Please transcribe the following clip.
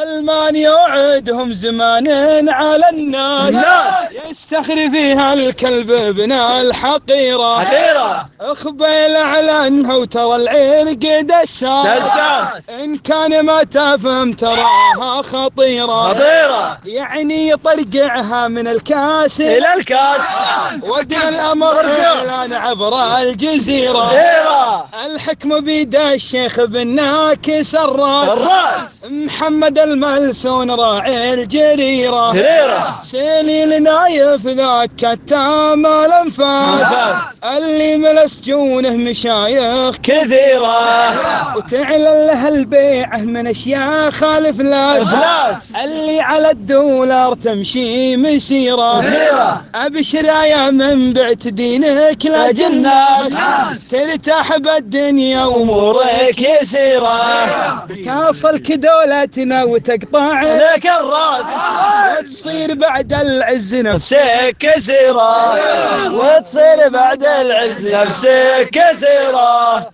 المان يوعدهم زمان على الناس. يستخري فيها الكلب ابن الحقيرة. حقيرة. اخبيل اعلنها وترى العرق دساس. دساس. إن كان ما تفهم تراها خطيرة. خطيرة. يعني يطرقعها من الكاس. إلى الكاس. ودنا الأمر إعلان عبر الجزيرة. الحكم بيد الشيخ بن ناكس الراس. الراس. محمد الملسون راعي الجريرة. جريرة. سيلي لنايف ذاك التام الأنفاس. اللي من سجونه مشايخ. كثيرة. وتعلن له البيعة من اشياخ الافلاس. اللي على الدولار تمشي مسيرة. مسيرة. أبشر يا من بعت دينك لاجل الناس ناس. ترتاح بالدنيا أمورك يسيرة. تصلك دولتنا وتقطع لك الراس. وتصير بعد العز نفس نفسك كثيرة وتصير بعد العز نفسك كثيرة